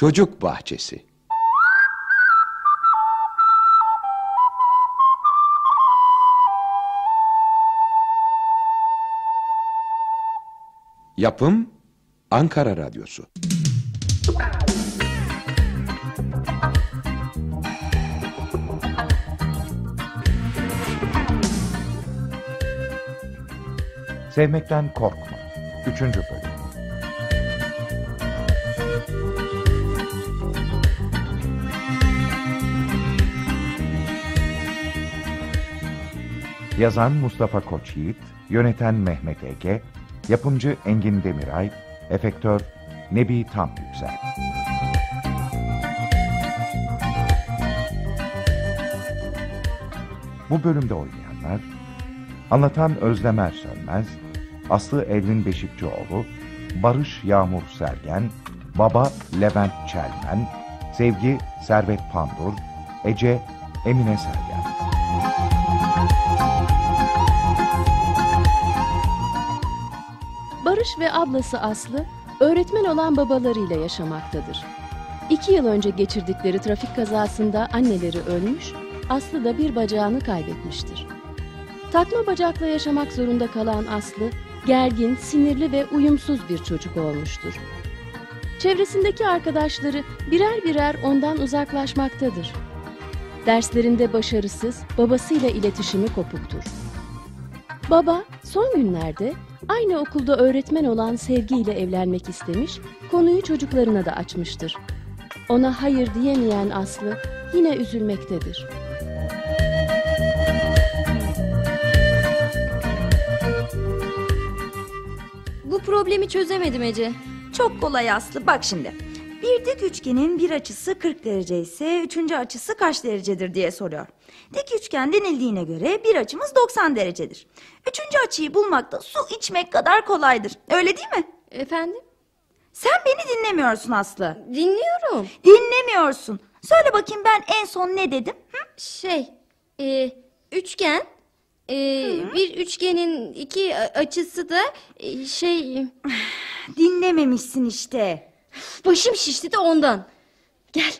Çocuk Bahçesi Yapım Ankara Radyosu Sevmekten korkma. Üçüncü bölüm. Yazan Mustafa Koçyiğit, yöneten Mehmet Ege, yapımcı Engin Demiray, efektör Nebi Tam Yüksel. Bu bölümde oynayanlar Anlatan Özlemer Sönmez, Aslı Evrin Beşikçioğlu, Barış Yağmur Sergen, Baba Levent Çelmen, Sevgi Servet Pandur, Ece Emine Sergen. Barış ve ablası Aslı öğretmen olan babalarıyla yaşamaktadır. İki yıl önce geçirdikleri trafik kazasında anneleri ölmüş, Aslı da bir bacağını kaybetmiştir. Takma bacakla yaşamak zorunda kalan Aslı, gergin, sinirli ve uyumsuz bir çocuk olmuştur. Çevresindeki arkadaşları birer birer ondan uzaklaşmaktadır. Derslerinde başarısız, babasıyla iletişimi kopuktur. Baba son günlerde aynı okulda öğretmen olan Sevgi ile evlenmek istemiş, konuyu çocuklarına da açmıştır. Ona hayır diyemeyen Aslı yine üzülmektedir. Bu problemi çözemedim Ece. Çok kolay Aslı bak şimdi. Bir dik üçgenin bir açısı 40 derece ise üçüncü açısı kaç derecedir diye soruyor. Dik üçgen denildiğine göre bir açımız 90 derecedir. Üçüncü açıyı bulmak da su içmek kadar kolaydır. Öyle değil mi? Efendim? Sen beni dinlemiyorsun Aslı. Dinliyorum. Dinlemiyorsun. Söyle bakayım ben en son ne dedim? Hı? Şey, e, üçgen, e, bir üçgenin iki açısı da e, şey... Dinlememişsin işte. Başım şişti de ondan. Gel,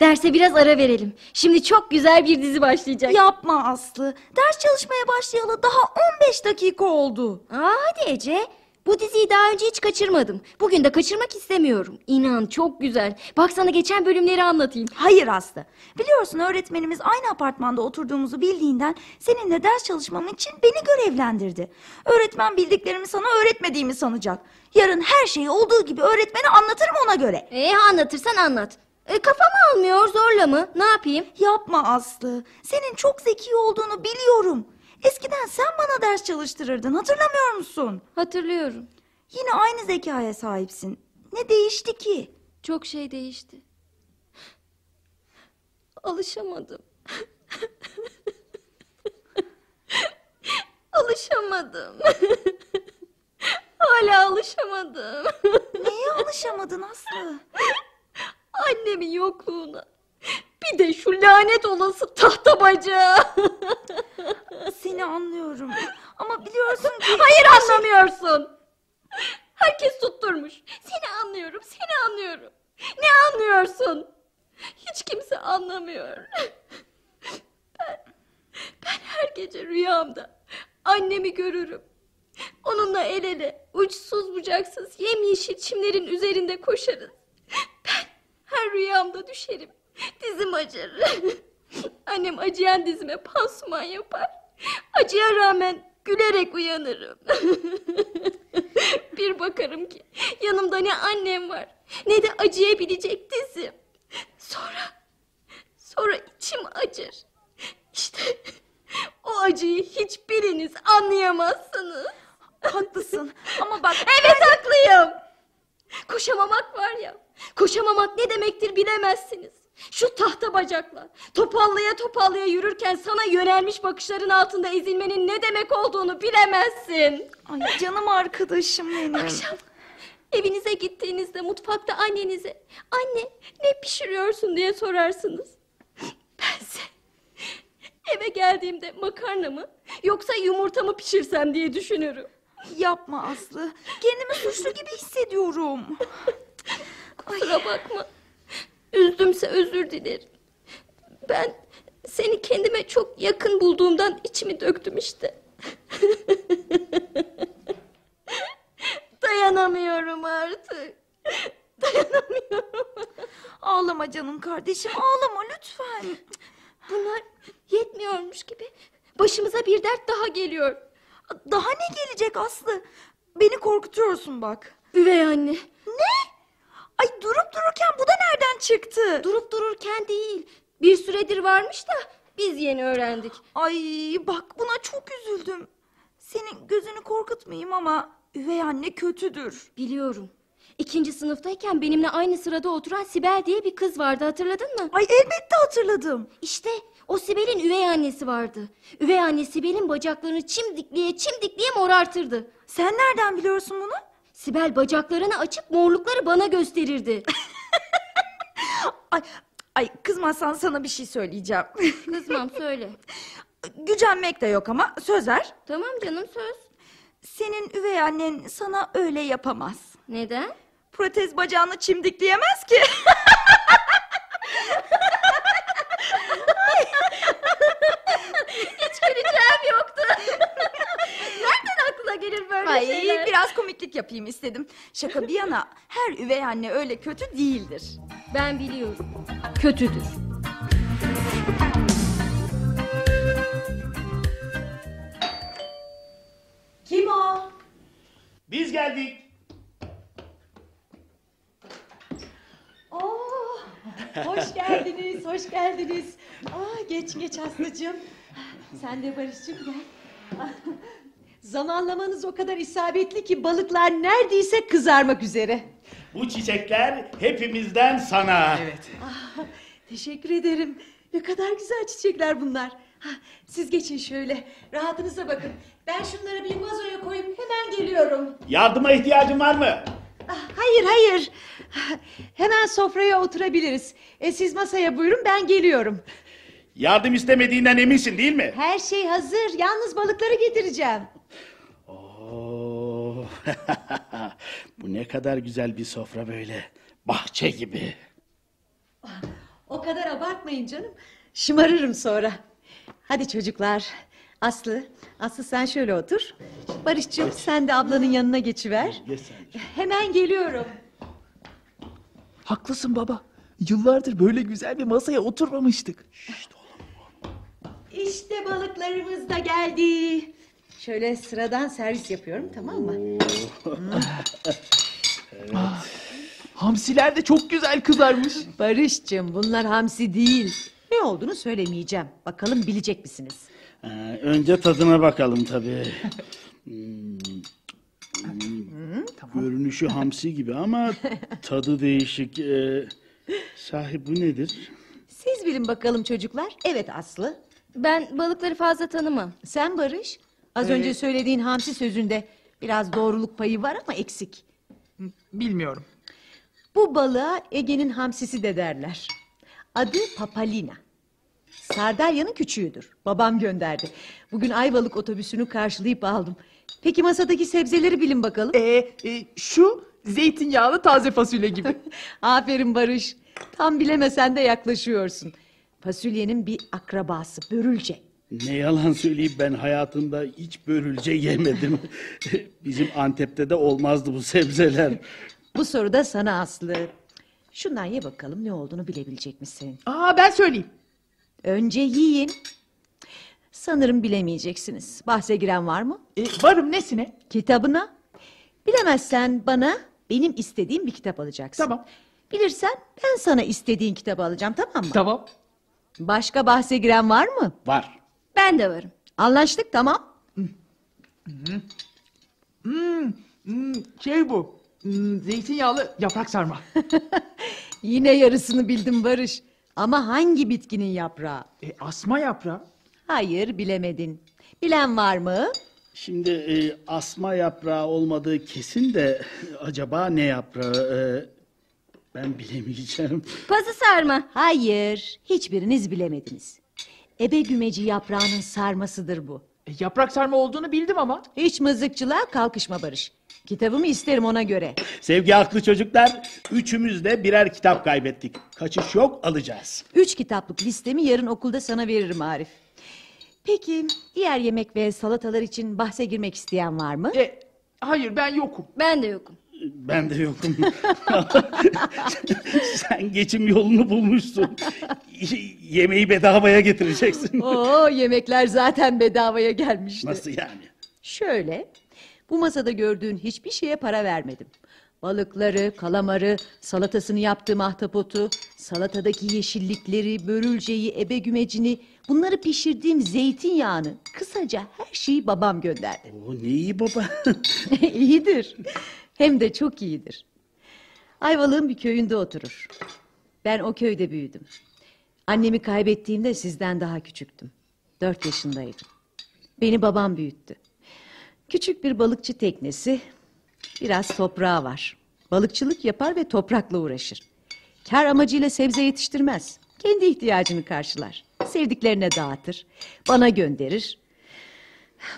derse biraz ara verelim. Şimdi çok güzel bir dizi başlayacak. Yapma Aslı. Ders çalışmaya başlayalı daha 15 dakika oldu. Aa, hadi Ece. Bu diziyi daha önce hiç kaçırmadım. Bugün de kaçırmak istemiyorum. İnan çok güzel. Bak sana geçen bölümleri anlatayım. Hayır Aslı. Biliyorsun öğretmenimiz aynı apartmanda oturduğumuzu bildiğinden seninle ders çalışmam için beni görevlendirdi. Öğretmen bildiklerimi sana öğretmediğimi sanacak. Yarın her şeyi olduğu gibi öğretmene anlatırım ona göre. Ee, anlatırsan anlat. E, kafam almıyor zorla mı? Ne yapayım? Yapma Aslı. Senin çok zeki olduğunu biliyorum. Eskiden sen bana ders çalıştırırdın hatırlamıyor musun? Hatırlıyorum. Yine aynı zekaya sahipsin. Ne değişti ki? Çok şey değişti. Alışamadım. Alışamadım. Hala alışamadım. Neye alışamadın Aslı? Annemin yokluğuna. Bir de şu lanet olası tahta bacağı. Seni anlıyorum. Ama biliyorsun ki... Hayır anlamıyorsun. Herkes tutturmuş. Seni anlıyorum, seni anlıyorum. Ne anlıyorsun? Hiç kimse anlamıyor. Ben, ben her gece rüyamda annemi görürüm. Onunla el ele, uçsuz bucaksız yemyeşil çimlerin üzerinde koşarız. Ben her rüyamda düşerim. Dizim acır. Annem acıyan dizime pansuman yapar. Acıya rağmen gülerek uyanırım. Bir bakarım ki yanımda ne annem var ne de acıyabilecek dizim. Sonra, sonra içim acır. İşte o acıyı hiçbiriniz anlayamazsınız. Haklısın ama bak... Evet haklıyım. Koşamamak var ya. Koşamamak ne demektir bilemezsiniz. Şu tahta bacakla topallaya topallaya yürürken sana yönelmiş bakışların altında ezilmenin ne demek olduğunu bilemezsin. Ay canım arkadaşım benim. Akşam evinize gittiğinizde mutfakta annenize anne ne pişiriyorsun diye sorarsınız. Bense eve geldiğimde makarna mı yoksa yumurta mı pişirsem diye düşünürüm. Yapma Aslı. Kendimi suçlu gibi hissediyorum. Kusura bakma. Üzdümse özür dilerim. Ben seni kendime çok yakın bulduğumdan içimi döktüm işte. Dayanamıyorum artık. Dayanamıyorum. Ağlama canım kardeşim ağlama lütfen. Bunlar yetmiyormuş gibi. Başımıza bir dert daha geliyor. Daha ne gelecek Aslı? Beni korkutuyorsun bak. Üvey anne. Ne? Ay durup dururken bu da nereden çıktı? Durup dururken değil. Bir süredir varmış da biz yeni öğrendik. Ay bak buna çok üzüldüm. Senin gözünü korkutmayayım ama üvey anne kötüdür. Biliyorum. İkinci sınıftayken benimle aynı sırada oturan Sibel diye bir kız vardı hatırladın mı? Ay elbette hatırladım. İşte o Sibel'in üvey annesi vardı. Üvey anne Sibel'in bacaklarını çimdikliye çimdikliye morartırdı. Sen nereden biliyorsun bunu? Sibel bacaklarını açıp morlukları bana gösterirdi. Ay, ay kızmazsan sana bir şey söyleyeceğim. Kızmam söyle. Gücenmek de yok ama söz ver. Tamam canım söz. Senin üvey annen sana öyle yapamaz. Neden? Protez bacağını çimdikleyemez ki. Hiç güleceğim yoktu. Nereden aklına gelir böyle Ay, şeyler? biraz komiklik yapayım istedim. Şaka bir yana her üvey anne öyle kötü değildir. Ben biliyorum. Kötüdür. Kim o? Biz geldik. Oo, hoş geldiniz, hoş geldiniz. Aa, geç geç Aslı'cığım. Sen de Barış'cığım gel. Zamanlamanız o kadar isabetli ki balıklar neredeyse kızarmak üzere. Bu çiçekler hepimizden sana. Evet. Ah, teşekkür ederim. Ne kadar güzel çiçekler bunlar. Ha, siz geçin şöyle, rahatınıza bakın. Ben şunları bir vazoya koyup hemen geliyorum. Yardıma ihtiyacın var mı? Ah, Hayır hayır. Hemen sofraya oturabiliriz. E, siz masaya buyurun ben geliyorum. Yardım istemediğinden eminsin değil mi? Her şey hazır. Yalnız balıkları getireceğim. Bu ne kadar güzel bir sofra böyle. Bahçe gibi. O kadar abartmayın canım. Şımarırım sonra. Hadi çocuklar. Aslı, Aslı sen şöyle otur. Barış'cığım sen de ablanın yanına geçiver. Geç sen. Hemen geliyorum. Haklısın baba. Yıllardır böyle güzel bir masaya oturmamıştık. İşte balıklarımız da geldi. Şöyle sıradan servis yapıyorum tamam mı? Hamsiler de çok güzel kızarmış. Barış'cığım bunlar hamsi değil. Ne olduğunu söylemeyeceğim. Bakalım bilecek misiniz? Ee, önce tadına bakalım tabii. Hmm. Hmm. Görünüşü hamsi gibi ama tadı değişik. Ee, sahi bu nedir? Siz bilin bakalım çocuklar. Evet Aslı. Ben balıkları fazla tanımam. Sen Barış. Az önce söylediğin hamsi sözünde biraz doğruluk payı var ama eksik. Bilmiyorum. Bu balığa Ege'nin hamsisi de derler. Adı Papalina. Sardalya'nın küçüğüdür. Babam gönderdi. Bugün Ayvalık otobüsünü karşılayıp aldım. Peki masadaki sebzeleri bilin bakalım. Ee, e, şu zeytinyağlı taze fasulye gibi. Aferin Barış. Tam bilemesen de yaklaşıyorsun. Fasulyenin bir akrabası börülce. Ne yalan söyleyeyim ben hayatımda hiç börülce yemedim. Bizim Antep'te de olmazdı bu sebzeler. Bu soru da sana Aslı. Şundan ye bakalım ne olduğunu bilebilecek misin? Aa ben söyleyeyim. Önce yiyin. Sanırım bilemeyeceksiniz. Bahse giren var mı? Ee, varım nesine? Kitabına. Bilemezsen bana benim istediğim bir kitap alacaksın. Tamam. Bilirsen ben sana istediğin kitabı alacağım tamam mı? Tamam. Başka bahse giren var mı? Var. Ben de varım. Anlaştık tamam. Hmm, şey bu. Hmm, zeytinyağlı yaprak sarma. Yine yarısını bildim Barış. Ama hangi bitkinin yaprağı? E, asma yaprağı. Hayır bilemedin. Bilen var mı? Şimdi e, asma yaprağı olmadığı kesin de acaba ne yaprağı? E, ben bilemeyeceğim. Pazı sarma. Hayır. Hiçbiriniz bilemediniz. Ebe gümeci yaprağının sarmasıdır bu. E, yaprak sarma olduğunu bildim ama. Hiç mızıkçılığa kalkışma Barış. Kitabımı isterim ona göre. Sevgi haklı çocuklar. Üçümüz de birer kitap kaybettik. Kaçış yok alacağız. Üç kitaplık listemi yarın okulda sana veririm Arif. Peki diğer yemek ve salatalar için bahse girmek isteyen var mı? E, hayır ben yokum. Ben de yokum. Ben de yokum. Sen geçim yolunu bulmuşsun. Yemeği bedavaya getireceksin. Oo yemekler zaten bedavaya gelmişti. Nasıl yani? Şöyle, bu masada gördüğün hiçbir şeye para vermedim. Balıkları, kalamarı, salatasını yaptığım ahtapotu, salatadaki yeşillikleri, börülceyi, ebe gümecini, bunları pişirdiğim zeytinyağını, kısaca her şeyi babam gönderdi. O ne iyi baba. iyidir. Hem de çok iyidir. Ayvalık'ın bir köyünde oturur. Ben o köyde büyüdüm. Annemi kaybettiğimde sizden daha küçüktüm. Dört yaşındaydım. Beni babam büyüttü. Küçük bir balıkçı teknesi, biraz toprağı var. Balıkçılık yapar ve toprakla uğraşır. Kar amacıyla sebze yetiştirmez. Kendi ihtiyacını karşılar. Sevdiklerine dağıtır. Bana gönderir.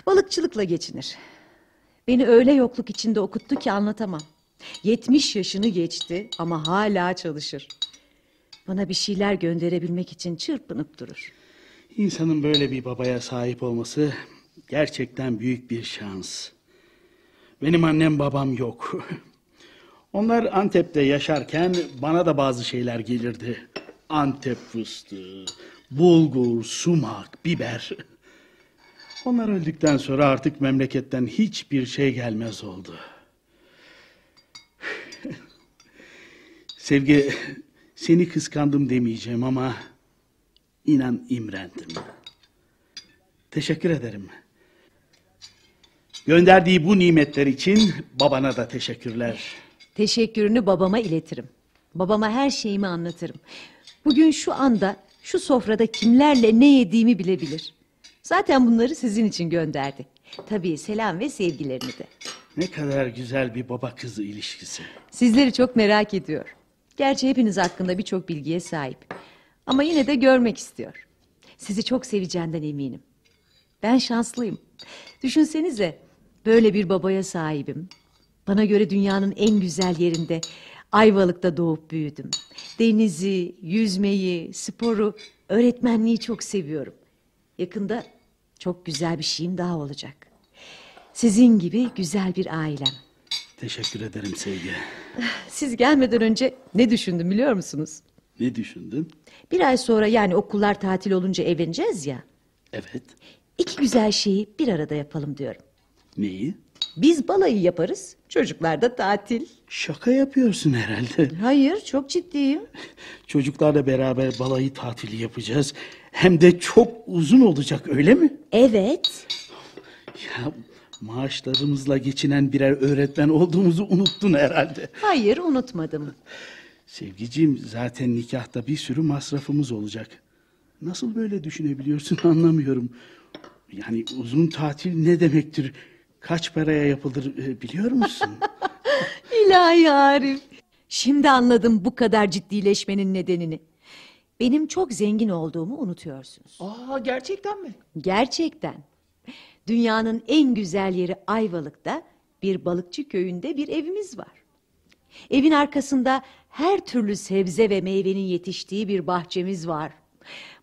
Balıkçılıkla geçinir. Beni öyle yokluk içinde okuttu ki anlatamam. 70 yaşını geçti ama hala çalışır. Bana bir şeyler gönderebilmek için çırpınıp durur. İnsanın böyle bir babaya sahip olması gerçekten büyük bir şans. Benim annem babam yok. Onlar Antep'te yaşarken bana da bazı şeyler gelirdi. Antep fıstığı, bulgur, sumak, biber. Onlar öldükten sonra artık memleketten hiçbir şey gelmez oldu. Sevgi, seni kıskandım demeyeceğim ama inan imrendim. Teşekkür ederim. Gönderdiği bu nimetler için babana da teşekkürler. Teşekkürünü babama iletirim. Babama her şeyimi anlatırım. Bugün şu anda şu sofrada kimlerle ne yediğimi bilebilir. Zaten bunları sizin için gönderdi. Tabii selam ve sevgilerini de. Ne kadar güzel bir baba kızı ilişkisi. Sizleri çok merak ediyor. Gerçi hepiniz hakkında birçok bilgiye sahip. Ama yine de görmek istiyor. Sizi çok seveceğinden eminim. Ben şanslıyım. Düşünsenize böyle bir babaya sahibim. Bana göre dünyanın en güzel yerinde Ayvalık'ta doğup büyüdüm. Denizi, yüzmeyi, sporu, öğretmenliği çok seviyorum. Yakında çok güzel bir şeyim daha olacak. Sizin gibi güzel bir ailem. Teşekkür ederim Sevgi. Siz gelmeden önce ne düşündüm biliyor musunuz? Ne düşündün? Bir ay sonra yani okullar tatil olunca evleneceğiz ya. Evet. İki güzel şeyi bir arada yapalım diyorum. Neyi? Biz balayı yaparız, çocuklar da tatil. Şaka yapıyorsun herhalde. Hayır, çok ciddiyim. Çocuklarla beraber balayı tatili yapacağız. Hem de çok uzun olacak öyle mi? Evet. Ya maaşlarımızla geçinen birer öğretmen olduğumuzu unuttun herhalde. Hayır, unutmadım. Sevgiciğim zaten nikahta bir sürü masrafımız olacak. Nasıl böyle düşünebiliyorsun anlamıyorum. Yani uzun tatil ne demektir? Kaç paraya yapılır e, biliyor musun? İlahi Arif. Şimdi anladım bu kadar ciddileşmenin nedenini. Benim çok zengin olduğumu unutuyorsunuz. Aa gerçekten mi? Gerçekten. Dünyanın en güzel yeri Ayvalık'ta bir balıkçı köyünde bir evimiz var. Evin arkasında her türlü sebze ve meyvenin yetiştiği bir bahçemiz var.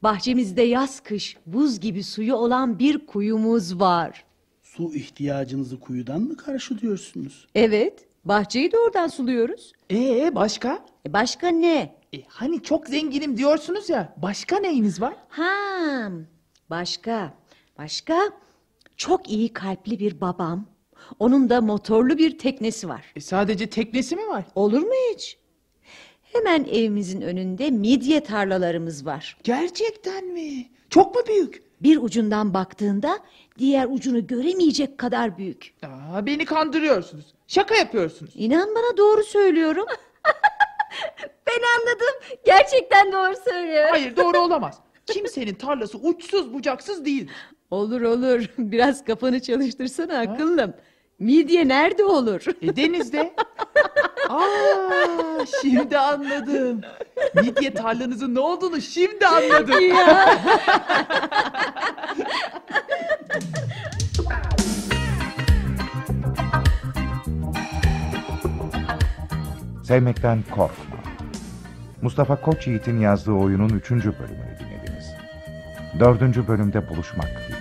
Bahçemizde yaz kış buz gibi suyu olan bir kuyumuz var. Su ihtiyacınızı kuyudan mı karşılıyorsunuz? Evet, bahçeyi de oradan suluyoruz. Ee başka? E başka ne? E, hani çok zenginim diyorsunuz ya. Başka neyiniz var? Ha, başka, başka çok iyi kalpli bir babam. Onun da motorlu bir teknesi var. E, sadece teknesi mi var? Olur mu hiç? Hemen evimizin önünde midye tarlalarımız var. Gerçekten mi? Çok mu büyük? Bir ucundan baktığında diğer ucunu göremeyecek kadar büyük. Aa, beni kandırıyorsunuz. Şaka yapıyorsunuz. İnan bana doğru söylüyorum. Ben anladım. Gerçekten doğru söylüyor. Hayır doğru olamaz. Kimsenin tarlası uçsuz bucaksız değil. olur olur. Biraz kafanı çalıştırsana akıllım. Midye nerede olur? E, denizde. Aa, şimdi anladım. Midye tarlanızın ne olduğunu şimdi anladım. Ya. Sevmekten korkma. Mustafa Koç Yiğit'in yazdığı oyunun üçüncü bölümünü dinlediniz. Dördüncü bölümde buluşmak dileğiyle.